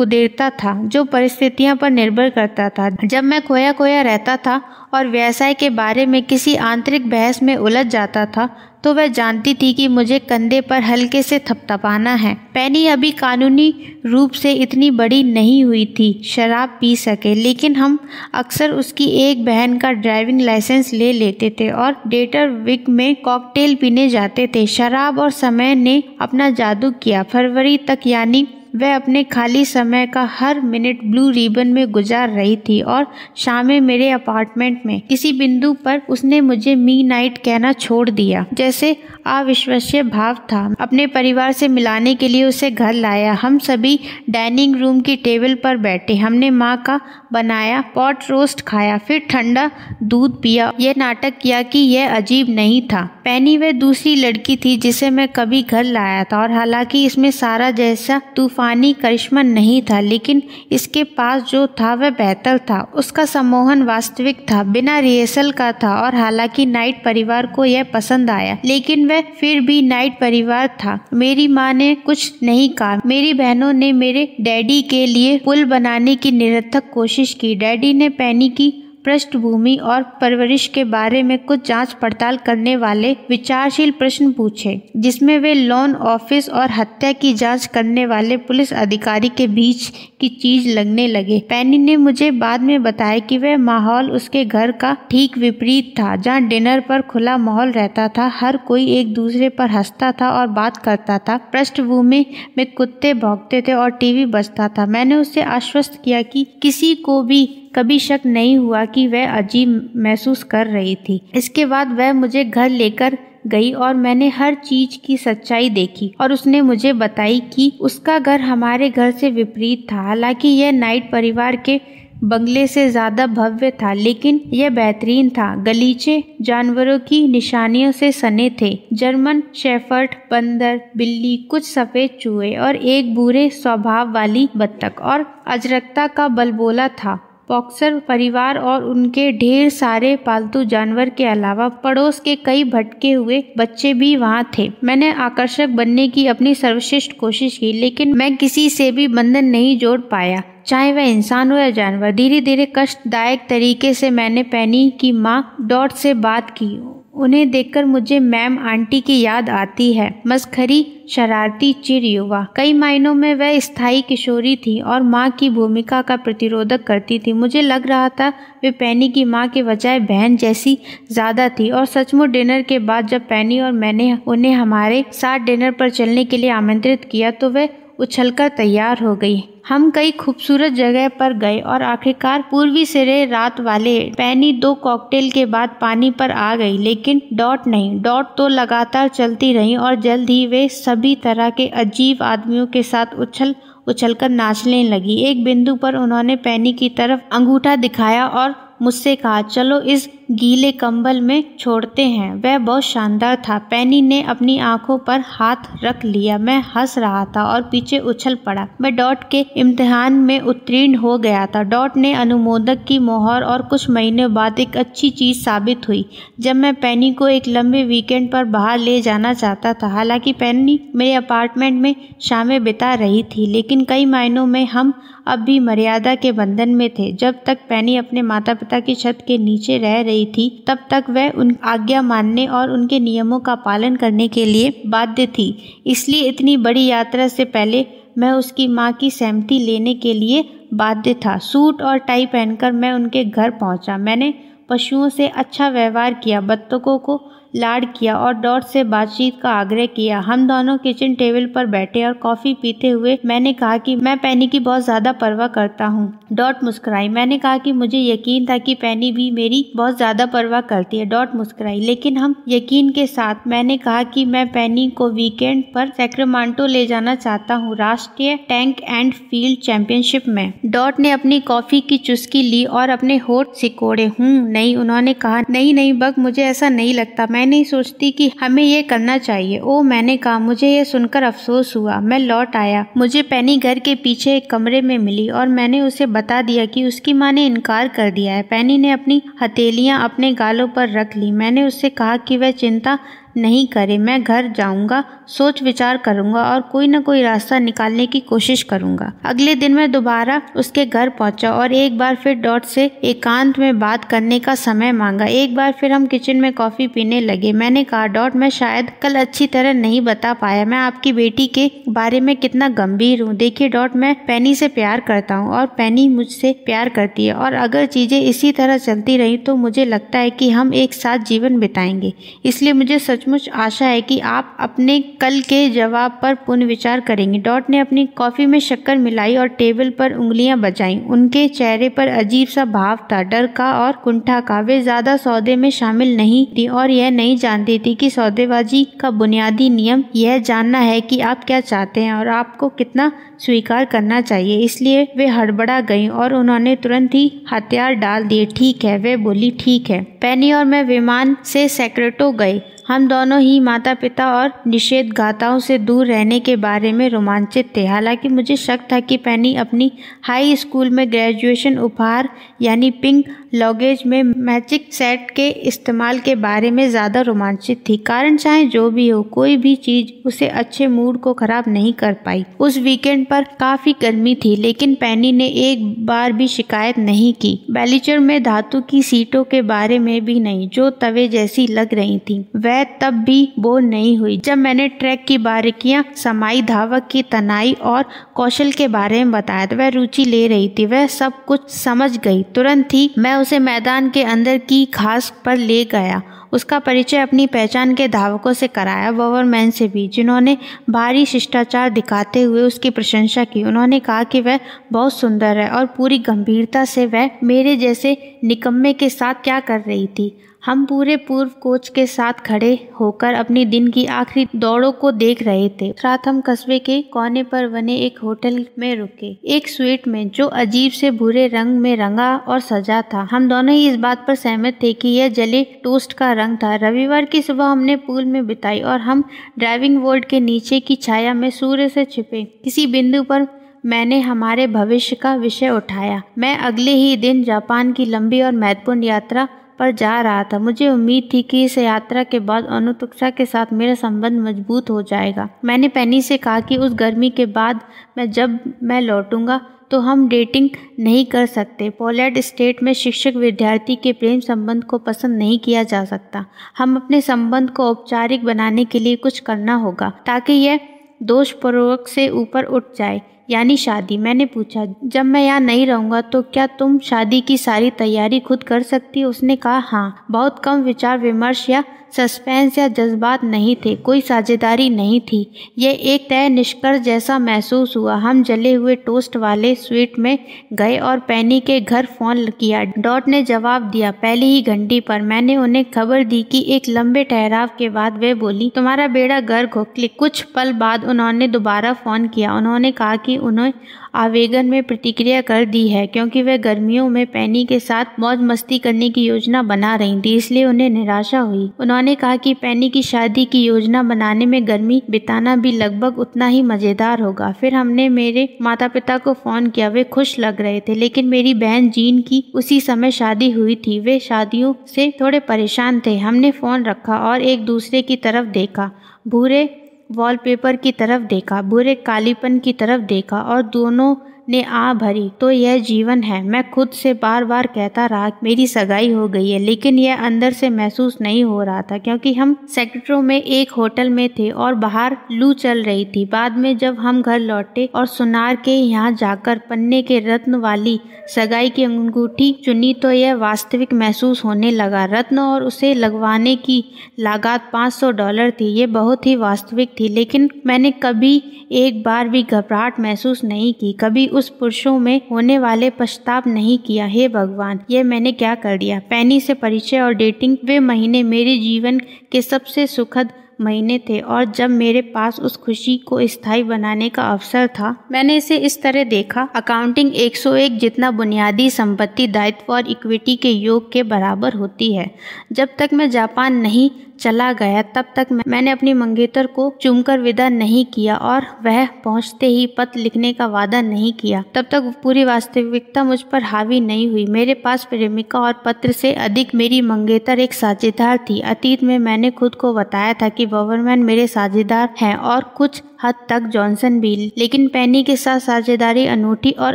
कुदेरता था, जो परिस्थितियों पर निर्भर करता था। जब मैं खोया खोया रहता था और व्यवसाय के बारे में किसी आंतरिक बहस में उलझ जाता था तो वह जानती थी कि मुझे कंधे पर हल्के से थपथपाना है। पैनी अभी कानूनी रूप से इतनी बड़ी नहीं हुई थी, शराब पी सके, लेकिन हम अक्सर उसकी एक बहन का ड्राइविंग लाइसेंस ले लेते थे और डेटर विक में कॉकटेल पीने जाते थे। शराब और समय ने अपना जादू किया, फरवरी तक यानी वह अपने खाली समय का हर मिनट ब्लू रिबन में गुजार रही थी और शामें मेरे अपार्टमेंट में। किसी बिंदु पर उसने मुझे मी नाइट कहना छोड़ दिया, जैसे अविश्वसीय भाव था। अपने परिवार से मिलाने के लिए उसे घर लाया। हम सभी डाइनिंग रूम की टेबल पर बैठे। हमने माँ का बनाया पॉट रोस्ट खाया, फिर ठंडा दूध पिया। यह नाटक किया कि यह अजीब नहीं था। पैनी वह दूसरी लड़की थी जिसे मैं कभी घर लाया था और हालाँकि इसमें सारा जैसा तूफानी करिश्मा नहीं था, लेकिन इसके पास जो था वह बेहतर था। उसका सम्मोहन वास्तविक था, बिना रिहर्सल का था और हालाँकि नाइट परिवार को यह पसंद आया, लेकिन वह फिर भी नाइट परिवार था। मेरी माँ ने कुछ नहीं कहा। मेरी बहनों ने मेरे डैडी के लिए पुल बनाने की निरर्थक कोशिश की। डैडी ने पैनी की पृष्ठभूमि और परवरिश के बारे में कुछ जाँच पड़ताल करने वाले विचारशील प्रश्न पूछे, जिसमें वे लोन ऑफ़िस और हत्या की जाँच करने वाले पुलिस अधिकारी के बीच की चीज़ लगने लगे। पैनी ने मुझे बाद में बताया कि वह माहौल उसके घर का ठीक विपरीत था, जहाँ डिनर पर खुला माहौल रहता था, हर कोई एक दूसरे पर हंसता था और बात करता था। पृष्ठभूमि में कुत्ते भौंकते थे और टीवी बजता था। मैंने उससे आश्वस्त किया कि किसी को भी कभी शक नहीं हुआ कि वह अजीब महसूस कर रही थी। इसके बाद वह मुझे घर लेकर गई और मैंने हर चीज़ की सच्चाई देखी और उसने मुझे बताई कि उसका घर हमारे घर से विपरीत था। हालाँकि यह नाइट परिवार के बंगले से ज़्यादा भव्य था, लेकिन यह बेहतरीन था। गलीचे जानवरों की निशानियों से सने थे। जर्मन शेफर्ट बंदर, बिल्ली, कुछ सफ़ेद चूहे और एक बुरे स्वभाव वाली बत्तख और अजरकता का बलबोला था। बॉक्सर परिवार और उनके ढेर सारे पालतू जानवर के अलावा पड़ोस के कई भटके हुए बच्चे भी वहाँ थे। मैंने आकर्षक बनने की अपनी सर्वश्रेष्ठ कोशिश की, लेकिन मैं किसी से भी बंधन नहीं जोड़ पाया। चाहे वह इंसान हो या जानवर धीरे धीरे कष्टदायक तरीके से मैंने पैनी की माँ डॉट से बात की। उन्हें देखकर मुझे मैम आंटी की याद आती है। मस्खरी, शरारती, चिर युवा। कई मायनों में वह स्थायी किशोरी थी और माँ की भूमिका का प्रतिरोधक करती थी। मुझे लग रहा था वे पैनी की माँ के बजाय बहन जैसी ज़्यादा थी और सचमुच डिनर के बाद जब पैनी और मैंने उन्हें हमारे साथ डिनर पर चलने के लिए आमंत्रित किया तो वह उछलकर तैयार हो गई। हम कई खूबसूरत जगह पर गए और आखिरकार पूर्वी सिरे रात वाले पैनी दो कॉकटेल के बाद पानी पर आ गई, लेकिन डॉट नहीं। डॉट तो लगातार चलती रही और जल्द ही वे सभी तरह के अजीब आदमियों के साथ उछल उछलकर नाचने लगी। एक बिंदु पर उन्होंने पैनी की तरफ़ अंगूठा दिखाया और मुझसे कहा, चलो इस गीले कंबल में छोड़ते हैं। वह बहुत शानदार था। पैनी ने अपनी आँखों पर हाथ रख लिया। मैं हंस रहा था और पीछे उछल पड़ा। मैं डॉट के इम्तिहान में उत्तीर्ण हो गया था। डॉट ने अनुमोदक की मोहर और कुछ महीने बाद एक अच्छी चीज़ साबित हुई। जब मैं पैनी को एक लंबे वीकेंड पर बाहर ले जाना चाहता था, हालाँकि पैनी मेरे अपार्टमेंट में शामें बिता रही थी, लेकिन कई मायनों में हम अब भी मर्यादा के बंधन में थे। जब तक पैनी अपने माता पिता की छत के नीचे रह रही थी, तब तक वह उन आज्ञा मानने और उनके नियमों का पालन करने के लिए बाध्य थी। इसलिए इतनी बड़ी यात्रा से पहले मैं उसकी माँ की सहमति लेने के लिए बाध्य था। सूट और टाई पहनकर मैं उनके घर पहुँचा। मैंने पशुओं से अच्छा व्यवहार किया, बत्तखों को लाड किया और डॉट से बातचीत का आग्रह किया। हम दोनों किचन टेबल पर बैठे और कॉफ़ी पीते हुए मैंने कहा कि मैं पैनी की बहुत ज़्यादा परवाह करता हूँ। डॉट मुस्कुराई। मैंने कहा कि मुझे यकीन था कि पैनी भी मेरी बहुत ज़्यादा परवाह करती है। डॉट मुस्कुराई। लेकिन हम यकीन के साथ मैंने कहा कि मैं पैनी को वीकेंड पर सैक्रमांटो ले जाना चाहता हूँ। राष्ट्रीय टैंक एंड फ़ील्ड चैंपियनशिप में। डॉट ने अपनी कॉफ़ी की चुस्की ली और अपने होठ सिकोड़े। हूँ नहीं, उन्होंने कहा, नहीं नहीं, बग, मुझे ऐसा नहीं लगता। मैं नहीं सोचती कि हमें ये करना चाहिए। ओ, मैंने कहा, मुझे ये सुनकर अफसोस हुआ। मैं लौट आया। मुझे पैनी घर के पीछे एक कमरे में मिली और मैंने उसे बता दिया कि उसकी माँ ने इनकार कर दिया है। पैनी ने अपनी हथेलियाँ अपने गालों पर रख ली। मैंने उससे कहा कि वह चिंता नहीं करे, मैं घर जाऊँगा, सोच विचार करूँगा और कोई ना कोई रास्ता निकालने की कोशिश करूँगा। अगले दिन मैं दोबारा उसके घर पहुँचा और एक बार फिर डॉट से एकांत में बात करने का समय मांगा। एक बार फिर हम किचन में कॉफ़ी पीने लगे। मैंने कहा, डॉट, मैं शायद कल अच्छी तरह नहीं बता पाया। मैं आपकी बेटी के बारे में कितना गंभीर हूँ। देखिए डॉट, मैं पैनी से प्यार करता हूँ और पैनी मुझसे प्यार करती है और अगर चीज़ें इसी तरह चलती रही तो मुझे लगता है कि हम एक साथ जीवन बिताएँगे। इसलिए मुझे सचमुच आशा है कि आप अपने कल के जवाब पर पुनः विचार करेंगे। डॉट ने अपनी कॉफ़ी में शक्कर मिलाई और टेबल पर उंगलियाँ बजाई। उनके चेहरे पर अजीब सा भाव था, डर का और कुंठा का। वे ज़्यादा सौदे में शामिल नहीं थी और यह नहीं जानती थी कि सौदेबाजी का बुनियादी नियम यह जानना है कि आप क्या चाहते हैं और आपको कितना स्वीकार करना चाहिए। इसलिए वे हड़बड़ा गईं और उन्होंने तुरंत ही हथियार डाल दिए। ठीक है, वे बोली, ठीक है। पैनी और मैं विमान से सेक्रेटो गए। हम दोनों ही माता पिता और निषेध गाताओं से दूर रहने के बारे में रोमांचित थे। हालाँकि मुझे शक था कि पैनी अपनी हाई स्कूल में ग्रेजुएशन उपहार, यानी पिंक लॉगेज में मैजिक सेट के इस्तेमाल के बारे में ज़्यादा रोमांचित थी। कारण चाहे जो भी हो, कोई भी चीज़ उसे अच्छे मूड को खराब नहीं कर पाई। उस वीकेंड पर काफ़ी गर्मी थी, लेकिन पैनी ने एक बार भी शिकायत नहीं की। बैलीचर में धातु की सीटों के बारे में भी नहीं, जो तवे जैसी लग रही थी। वह तब भी बोर नहीं हुई। जब मैंने ट्रैक की बारीकियाँ समाई धावक की तनाई और कौशल के बारे में बताया तो वह रुचि ले रही थी। वह सब कुछ समझ गई। तुरंत ही मैं उसे मैदान के अंदर की घास पर ले गया। उसका परिचय अपनी पहचान के धावकों से कराया। वोवरमैन से भी, जिन्होंने भारी शिष्टाचार दिखाते हुए उसकी प्रशंसा की। उन्होंने कहा कि वह बहुत सुंदर है और पूरी गंभीरता से वह मेरे जैसे निकम्मे के साथ क्या कर रही थी। हम पूरे पूर्व कोच के साथ खड़े होकर अपनी दिन की आखिरी दौड़ों को देख रहे थे। रात हम कस्बे के कोने पर बने एक होटल में रुके। एक स्वीट में जो अजीब से भूरे रंग में रंगा और सजा था। हम दोनों ही इस बात पर सहमत थे कि यह जले टोस्ट का रंग था। रविवार की सुबह हमने पूल में बिताई और हम ड्राइविंग बोर्ड के नीचे की छाया में सूर्य से छिपे। किसी बिंदु पर मैंने हमारे भविष्य का विषय उठाया। मैं अगले ही दिन जापान की लंबी और महत्वपूर्ण यात्रा पर जा रहा था। मुझे उम्मीद थी कि इस यात्रा के बाद अनुतुक्षा के साथ मेरा संबंध मज़बूत हो जाएगा। मैंने पैनी से कहा कि उस गर्मी के बाद मैं जब मैं लौटूँगा तो हम डेटिंग नहीं कर सकते। पोलैंड स्टेट में शिक्षक विद्यार्थी के प्रेम संबंध को पसंद नहीं किया जा सकता। हम अपने संबंध को औपचारिक बनाने के लिए कुछ करना होगा, ताकि यह दोषपूर्वक से ऊपर उठ जाए। यानी शादी। मैंने पूछा, जब मैं यहाँ नहीं रहूँगा तो क्या तुम शादी की सारी तैयारी खुद कर सकती उसने कहा हाँ बहुत कम विचार विमर्श या सस्पेंस या जज्बात नहीं थे, कोई साझेदारी नहीं थी। ये एक तय निष्कर्ष जैसा महसूस हुआ। हम जले हुए टोस्ट वाले स्वीट में गए और पैनी के घर फ़ोन किया। डॉट ने जवाब दिया, पहली ही घंटी पर। मैंने उन्हें खबर दी कि एक लंबे ठहराव के बाद वे बोली, तुम्हारा बेड़ा गर्क हो। क्लिक कुछ पल बाद उन्होंने दोबारा फ़ोन किया। उन्होंने कहा कि उन्हें आवेदन में प्रतिक्रिया कर दी है, क्योंकि वे गर्मियों में पैनी के साथ मौज मस्ती करने की योजना बना रही थी, इसलिए उन्हें निराशा हुई। उन्होंने कहा कि पैनी की शादी की योजना बनाने में गर्मी बिताना भी लगभग उतना ही मज़ेदार होगा। फिर हमने मेरे माता पिता को फ़ोन किया, वे खुश लग रहे थे, लेकिन मेरी बहन जीन की उसी समय शादी हुई थी, वे शादियों से थोड़े परेशान थे। हमने फ़ोन रखा और एक दूसरे की तरफ़ देखा। भूरे वॉलपेपर की तरफ़ देखा बुरे कालीपन की तरफ़ देखा और दोनों ने आ भरी तो यह जीवन है। मैं खुद से बार बार कहता रहा, मेरी सगाई हो गई है, लेकिन यह अंदर से महसूस नहीं हो रहा था, क्योंकि हम सेक्रेटरों में एक होटल में थे और बाहर लू चल रही थी। बाद में जब हम घर लौटे और सुनार के यहाँ जाकर पन्ने के रत्न वाली सगाई की अंगूठी चुनी तो यह वास्तविक महसूस होने लगा। रत्न और उसे लगवाने की लागत 500 डॉलर थी, ये बहुत ही वास्तविक थी, लेकिन मैंने कभी एक बार भी घबराहट महसूस नहीं की, कभी उस पुरुषों में होने वाले पश्चाताप नहीं किया। हे भगवान ये मैंने क्या कर दिया? पैनी से परिचय और डेटिंग वे महीने मेरे जीवन के सबसे सुखद महीने थे और जब मेरे पास उस खुशी को स्थायी बनाने का अवसर था, मैंने इसे इस तरह देखा। अकाउंटिंग 101 जितना बुनियादी संपत्ति, दायित्व और इक्विटी के योग के बराबर होती है। जब तक मैं जापान नहीं चला गया, तब तक मैंने अपनी मंगेतर को चुमकर विदा नहीं किया और वह पहुँचते ही पत्र लिखने का वादा नहीं किया। तब तक पूरी वास्तविकता मुझ पर हावी नहीं हुई। मेरे पास प्रेमिका और पत्र से अधिक मेरी मंगेतर एक साझेदार थी। अतीत में मैंने खुद को बताया था कि बवरमैन मेरे साझेदार हैं और कुछ हद तक जॉनसन भी, लेकिन पैनी के साथ साझेदारी अनूठी और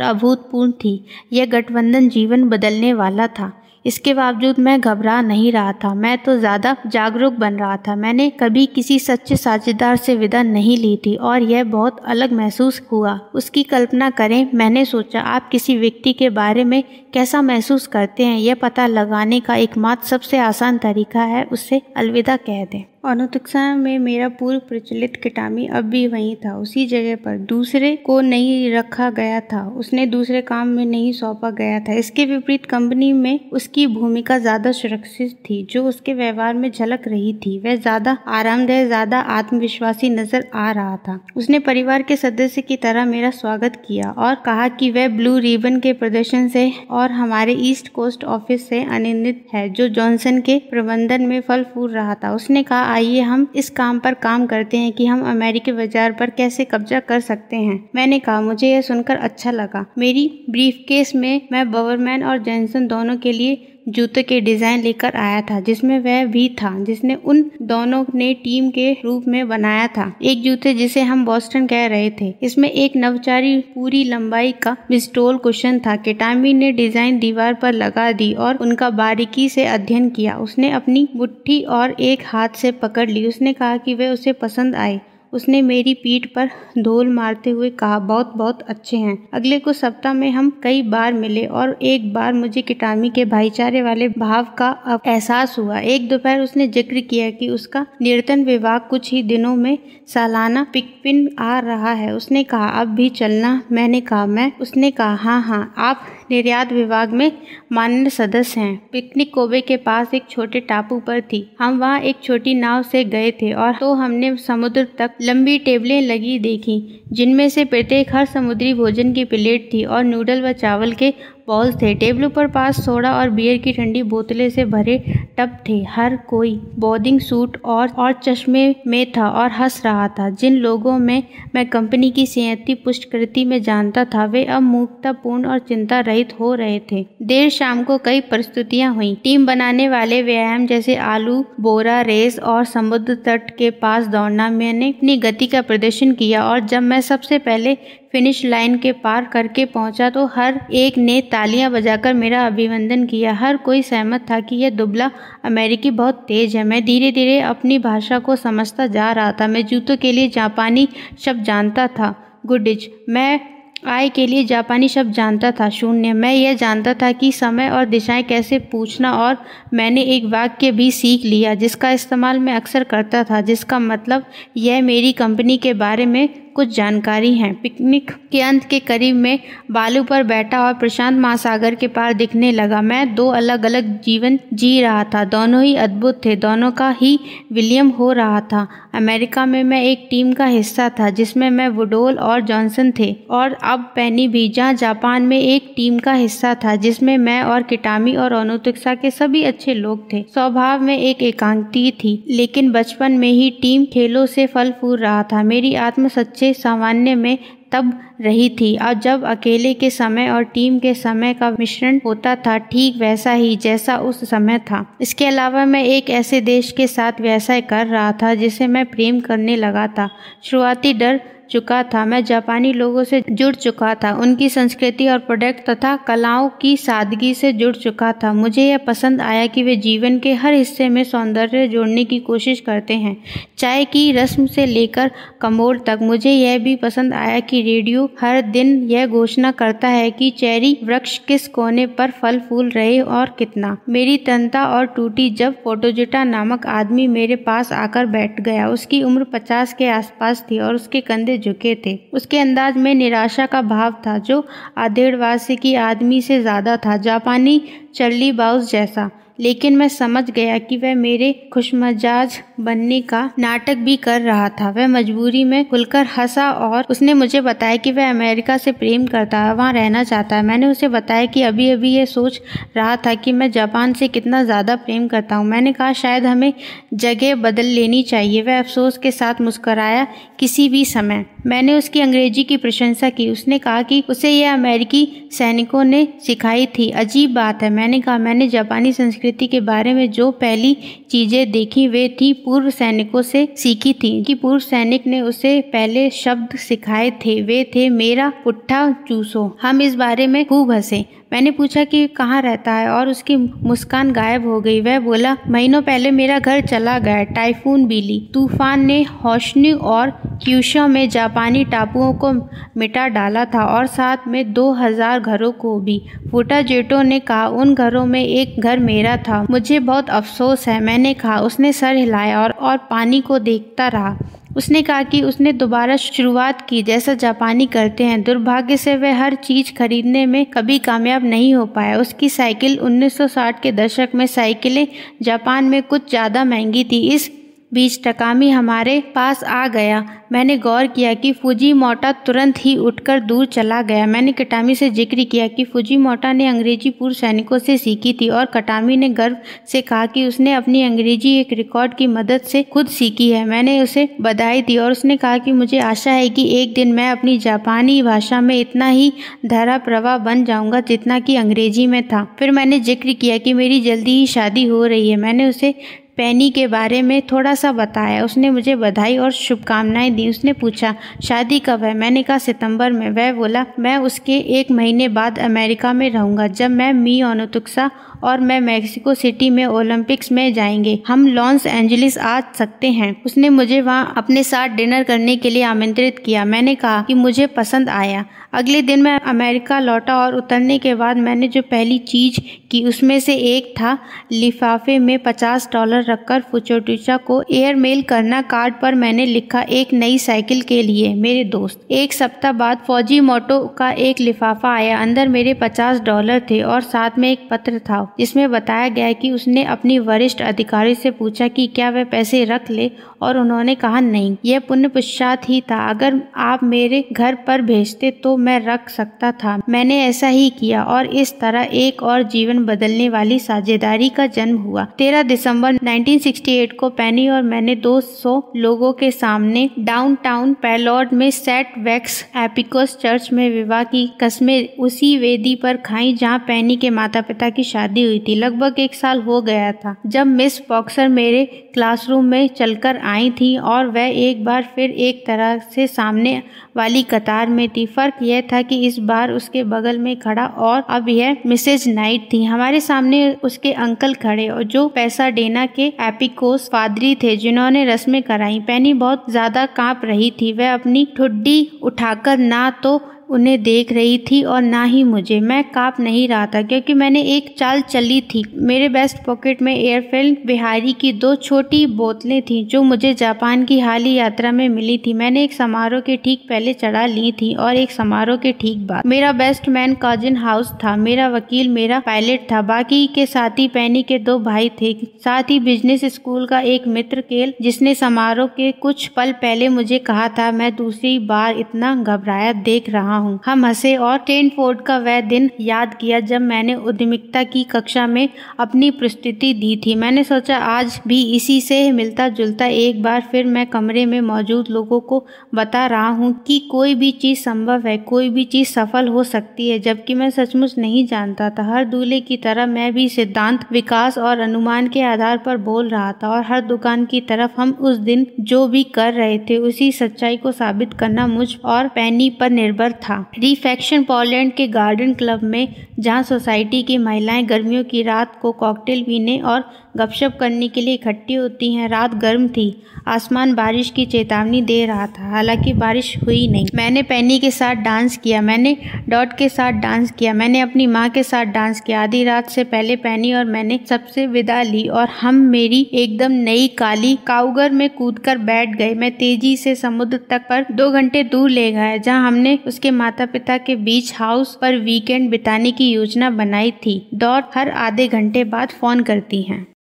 अभूतपूर्व थी। यह गठबंधन जीवन बदलने वाला था। इसके बावजूद मैं घबरा नहीं रहा था। मैं तो ज़्यादा जागरूक बन रहा था। मैंने कभी किसी सच्चे साझेदार से विदा नहीं ली थी और यह बहुत अलग महसूस हुआ। उसकी कल्पना करें, मैंने सोचा, आप किसी व्यक्ति के बारे में कैसा महसूस करते हैं? यह पता लगाने का एकमात्र सबसे आसान तरीका है उससे अलविदा कह दें। अनुतिक्षा में मेरा पूर्व प्रचलित किटामी अब भी वहीं था। उसी जगह पर दूसरे को नहीं रखा गया था। उसने दूसरे काम में नहीं सौंपा गया था। इसके विपरीत कंपनी में उसकी भूमिका ज़्यादा सुरक्षित थी, जो उसके व्यवहार में झलक रही थी। वह ज़्यादा आरामदायक ज़्यादा आत्मविश्वासी नज़र आ रहा था। उसने परिवार के सदस्य की तरह मेरा स्वागत किया और कहा कि वह ब्लू रिबन के प्रदर्शन से और हमारे ईस्ट कोस्ट ऑफ़िस से आनंदित है, जो जॉनसन के प्रबंधन में फल फूल रहा था। उसने कहा आइए हम इस काम पर काम करते हैं कि हम अमेरिकी बाज़ार पर कैसे कब्जा कर सकते हैं। मैंने कहा, मुझे यह सुनकर अच्छा लगा। मेरी ब्रीफ केस में मैं बवरमैन और जैनसन दोनों के लिए जूते के डिज़ाइन लेकर आया था, जिसमें वह भी था, जिसने उन दोनों ने टीम के रूप में बनाया था। एक जूते जिसे हम बॉस्टन कह रहे थे, इसमें एक नवचारी पूरी लंबाई का मिस्टोल कुशन था। केटामी ने डिज़ाइन दीवार पर लगा दी और उनका बारीकी से अध्ययन किया। उसने अपनी मुट्ठी और एक हाथ से पकड़ ली। उसने कहा कि वह उसे पसंद आए। उसने मेरी पीठ पर धोल मारते हुए कहा, बहुत बहुत अच्छे हैं। अगले कुछ सप्ताह में हम कई बार मिले और एक बार मुझे किटामी के भाईचारे वाले भाव का एहसास हुआ। एक दोपहर उसने ज़िक्र किया कि उसका निर्तन विभाग कुछ ही दिनों में सालाना पिकपिन आ रहा है। उसने कहा, अब भी चलना। मैंने कहा, मैं? उसने कहा हाँ हाँ आप निर्यात विभाग में मान्य सदस्य हैं। पिकनिक कोबे के पास एक छोटे टापू पर थी। हम वहाँ एक छोटी नाव से गए थे और तो हमने समुद्र तक लंबी टेबलें लगी देखी, जिनमें से प्रत्येक हर समुद्री भोजन की प्लेट थी और नूडल व चावल के बॉल्स थे। टेबलों पर पास सोडा और बियर की ठंडी बोतलें से भरे टब थे। हर कोई बोर्डिंग सूट और और चश्मे में था और हंस रहा था। जिन लोगों में मैं कंपनी की सियाती पुष्टकृति में जानता था, वे अब मूर्खतापूर्ण और चिंता रहित हो रहे थे। देर शाम को कई प्रस्तुतियाँ हुई। टीम बनाने वाले व्यायाम जैसे आलू, बोरा, रेस और समुद्र तट के पास दौड़ना, मैंने अपनी गति का प्रदर्शन किया और जब मैं सबसे पहले फिनिश लाइन के पार करके पहुँचा तो हर एक ने तालियाँ बजाकर मेरा अभिनंदन किया। हर कोई सहमत था कि यह दुबला अमेरिकी बहुत तेज है। मैं धीरे धीरे अपनी भाषा को समझता जा रहा था। मैं जूतों के लिए जापानी शब्द जानता था। गुडिज मैं आय के लिए जापानी शब्द जानता था। शून्य, मैं यह जानता था कि समय और दिशाएँ कैसे पूछना और मैंने एक वाक्य भी सीख लिया, जिसका इस्तेमाल मैं अक्सर करता था, जिसका मतलब यह मेरी कंपनी के बारे में कुछ जानकारी हैं। पिकनिक के अंत के करीब में बालू पर बैठा और प्रशांत महासागर के पार दिखने लगा। मैं दो अलग अलग जीवन जी रहा था। दोनों ही अद्भुत थे। दोनों का ही विलियम हो रहा था। अमेरिका में मैं एक टीम का हिस्सा था, जिसमें मैं वुडोल और जॉनसन थे। और अब पैनी भी जहाँ जापान में एक टीम का हिस्सा था, जिसमें मैं और किटामी और अनुतिक्षा के सभी अच्छे लोग थे। स्वभाव में एक एकांती थी, लेकिन बचपन में ही टीम खेलों से फल फूल रहा था। मेरी आत्म सच्चे से सामान्य में तब रही थी। और जब अकेले के समय और टीम के समय का मिश्रण होता था, ठीक वैसा ही जैसा उस समय था। इसके अलावा मैं एक ऐसे देश के साथ व्यवसाय कर रहा था, जिसे मैं प्रेम करने लगा था। शुरुआती डर चुका था। मैं जापानी लोगों से जुड़ चुका था। उनकी संस्कृति और प्रोडक्ट तथा कलाओं की सादगी से जुड़ चुका था। मुझे यह पसंद आया कि वे जीवन के हर हिस्से में सौंदर्य जोड़ने की कोशिश करते हैं। चाय की रस्म से लेकर कमोड तक मुझे यह भी पसंद आया कि रेडियो हर दिन यह घोषणा करता है कि चेरी वृक्ष किस कोने पर फल फूल रहे और कितना। मेरी तनता और टूटी जब फोटोजिटा नामक आदमी मेरे पास आकर बैठ गया। उसकी उम्र पचास के आसपास थी और उसके कंधे झुके थे। उसके अंदाज में निराशा का भाव था जो आधेड़वासी की आदमी से ज़्यादा था। जापानी चर्ली बाउस जैसा। लेकिन मैं समझ गया कि वह मेरे खुशमजाज बनने का नाटक भी कर रहा था। वह मजबूरी में खुलकर हंसा और उसने मुझे बताया कि वह अमेरिका से प्रेम करता है, वहाँ रहना चाहता है। मैंने उसे बताया कि अभी अभी ये सोच रहा था कि मैं जापान से कितना ज़्यादा प्रेम करता हूँ। मैंने कहा, शायद हमें जगह बदल लेनी चाहिए। वह अफसोस के साथ मुस्कराया किसी भी समय। मैंने उसकी अंग्रेज़ी की प्रशंसा की। उसने कहा कि उसे यह अमेरिकी सैनिकों ने सिखाई थी। अजीब बात है। मैंने कहा, मैंने जापानी संस्कृति के बारे में जो पहली चीज़ें देखी वे थी, पूर्व सैनिकों से सीखी थी। कि पूर्व सैनिक ने उसे पहले शब्द सिखाए थे, वे थे, मेरा पुट्ठा चूसो, हम इस बारे में खूब हंसे। मैंने पूछा कि कहाँ रहता है और उसकी मुस्कान गायब हो गई। वह बोला, महीनों पहले मेरा घर चला गया, टाइफून बिली। तूफ़ान ने होशनी और क्यूशा में जापानी टापुओं को मिटा डाला था और साथ में दो हज़ार घरों को भी। फूटा जेटो ने कहा, उन घरों में एक घर मेरा था। मुझे बहुत अफसोस है मैंने कहा उसने सर हिलाया और, और पानी को देखता रहा। उसने कहा कि उसने दोबारा शुरुआत की। जैसा जापानी करते हैं दुर्भाग्य से वह हर चीज़ खरीदने में कभी कामयाब नहीं हो पाया। उसकी साइकिल 1960 के दशक में साइकिलें जापान में कुछ ज़्यादा महँगी थी। इस बीच टकामी हमारे पास आ गया। मैंने गौर किया कि फुजी मोटा तुरंत ही उठकर दूर चला गया। मैंने कटामी से ज़िक्र किया कि फूजी मोटा ने अंग्रेज़ी पूर्व सैनिकों से सीखी थी और कटामी ने गर्व से कहा कि उसने अपनी अंग्रेज़ी एक रिकॉर्ड की मदद से खुद सीखी है। मैंने उसे बधाई दी और उसने कहा कि मुझे आशा है कि एक दिन मैं अपनी जापानी भाषा में इतना ही धारा प्रवाह बन जाऊँगा जितना कि अंग्रेज़ी में था। फिर मैंने ज़िक्र किया कि मेरी जल्दी ही शादी हो रही है। मैंने उसे पैनी के बारे में थोड़ा सा बताया। उसने मुझे बधाई और शुभकामनाएँ दी। उसने पूछा, शादी कब है? मैंने कहा, सितंबर में। वह बोला, मैं उसके एक महीने बाद अमेरिका में रहूँगा। जब मैं मी ओनोतुक्सा और मैं मैक्सिको सिटी में ओलंपिक्स में जाएँगे। हम लॉस एंजलिस आ सकते हैं। उसने मुझे वहाँ अपने साथ डिनर करने के लिए आमंत्रित किया। मैंने कहा कि मुझे पसंद आया। अगले दिन मैं अमेरिका लौटा और उतरने के बाद मैंने जो पहली चीज़ की उसमें से एक था लिफाफे में पचास डॉलर रखकर फुचोटिचा को एयर मेल करना कार्ड पर मैंने लिखा एक नई साइकिल के लिए, मेरे दोस्त। एक सप्ताह बाद फौजी मोटो का एक लिफाफा आया। अंदर मेरे पचास डॉलर थे और साथ में एक पत्र था। जिसमें बताया गया कि उसने अपनी वरिष्ठ अधिकारी से पूछा कि क्या वह पैसे रख ले, और उन्होंने कहा, नहीं, यह पुण्य पश्चात ही था। अगर आप मेरे घर पर भेजते तो मैं रख सकता था। मैंने ऐसा ही किया, और इस तरह एक और जीवन बदलने वाली साझेदारी का जन्म हुआ। तेरह दिसंबर 1968 को पैनी और मैंने 200 लोगों के सामने डाउनटाउन पैलोड में सेट वैक्स एपिकोस चर्च में विवाह की कस्में उसी वेदी पर खाई, जहाँ पैनी के माता पिता की शादी हुई थी। लगभग एक साल हो गया था। जब मिस बॉक्सर मेरे क्लासरूम में चलकर आई थी और वह एक बार फिर एक तरह से सामने वाली कतार में थी। फ़र्क यह था कि इस बार उसके बगल में खड़ा और अब यह मिसेज नाइट थी। हमारे सामने उसके अंकल खड़े और जो पैसा डेना के एपिकोस पादरी थे, जिन्होंने रस्में कराई, पैनी बहुत ज़्यादा काँप रही थी। वह अपनी ठुड्डी उठाकर, ना तो उन्हें देख रही थी और ना ही मुझे। मैं काँप नहीं रहा था क्योंकि मैंने एक चाल चली थी। मेरे बेस्ट पॉकेट में एयरफेल बिहारी की दो छोटी बोतलें थी, जो मुझे जापान की हाल ही यात्रा में मिली थी। मैंने एक समारोह के ठीक पहले चढ़ा ली थी और एक समारोह के ठीक बाद। मेरा बेस्ट मैन काजिन हाउस था। मेरा वकील मेरा पायलट था। बाकी के साथी, पैनी के दो भाई थे। साथ ही बिज़नेस स्कूल का एक मित्र केल जिसने समारोह के कुछ पल पहले मुझे कहा था, मैं दूसरी बार इतना घबराया देख रहा रहा हूँ। हम हंसे और टेनफोर्ड का वह दिन याद किया जब मैंने उद्यमिकता की कक्षा में अपनी प्रस्तुति दी थी। मैंने सोचा, आज भी इसी से मिलता जुलता एक बार फिर मैं कमरे में मौजूद लोगों को बता रहा हूँ कि कोई भी चीज़ संभव है, कोई भी चीज़ सफल हो सकती है, जबकि मैं सचमुच नहीं जानता था। हर दूल्हे की तरह मैं भी सिद्धांत, विकास और अनुमान के आधार पर बोल रहा था और हर दुकान की तरफ़ हम उस दिन जो भी कर रहे थे, उसी सच्चाई को साबित करना मुझ और पैनी पर निर्भर था। था। रिफेक्शन पोलैंड के गार्डन क्लब में, जहाँ सोसाइटी की महिलाएँ गर्मियों की रात को कॉकटेल पीने और गपशप करने के लिए इकट्ठी होती हैं। रात गर्म थी। आसमान बारिश की चेतावनी दे रहा था। हालाँकि बारिश हुई नहीं। मैंने पैनी के साथ डांस किया। मैंने डॉट के साथ डांस किया। मैंने अपनी माँ के साथ डांस किया। आधी रात से पहले पैनी और मैंने सबसे विदा ली और हम मेरी एकदम नई काली काउगर में कूदकर बैठ गए। मैं तेज़ी से समुद्र तक पर दो घंटे दूर ले गया, जहाँ हमने उसके माता पिता के बीच हाउस पर वीकेंड बिताने की योजना बनाई थी। दौड़ हर आधे घंटे बाद फ़ोन करती हैं।